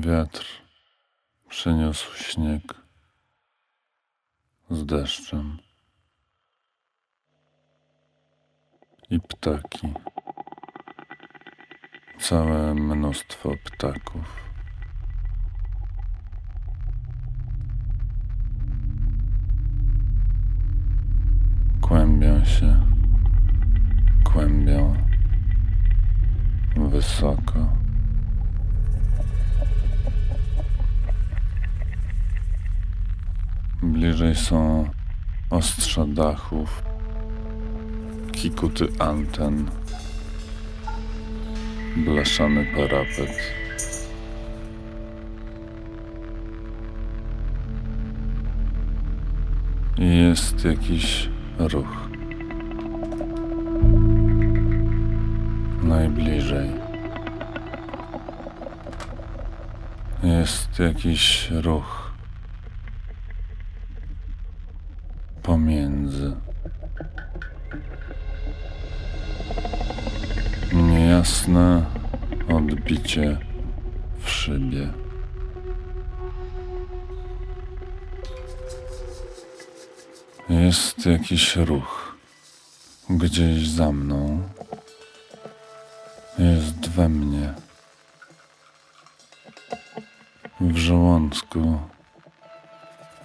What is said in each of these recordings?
Wiatr przyniósł śnieg z deszczem i ptaki. Całe mnóstwo ptaków. Kłębią się, kłębią wysoko. Bliżej są ostrza dachów, kikuty anten, blaszany parapet. Jest jakiś ruch. Najbliżej. Jest jakiś ruch. Pomiędzy. Niejasne odbicie w szybie. Jest jakiś ruch gdzieś za mną. Jest we mnie. W żołądku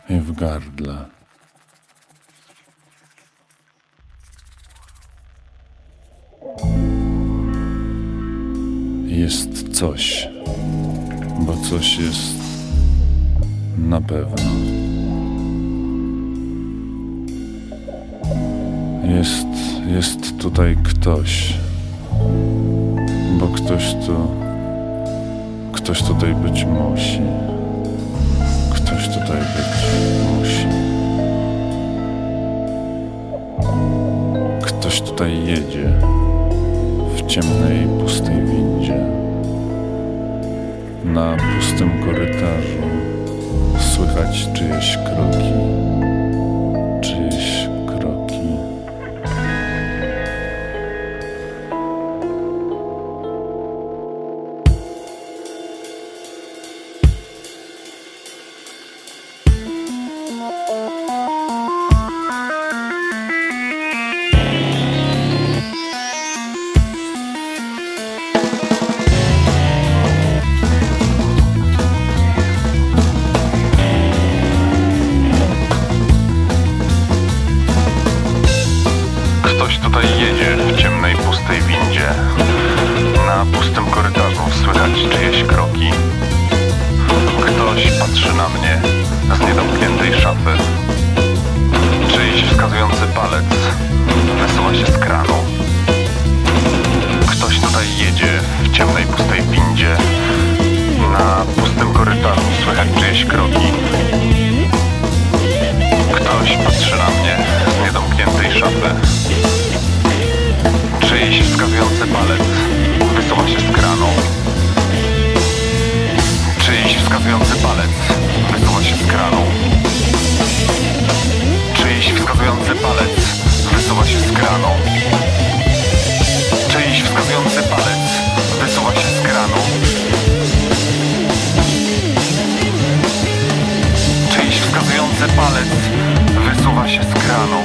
i w gardle. Jest coś, bo coś jest na pewno. Jest, jest tutaj ktoś, bo ktoś tu, ktoś tutaj być musi. Ktoś tutaj być musi. Ktoś tutaj jedzie ciemnej, pustej windzie. Na pustym korytarzu słychać czyjeś kroki, tutaj jedzie w ciemnej, pustej windzie. Na pustym korytarzu słychać czyjeś kroki. Ktoś patrzy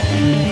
now.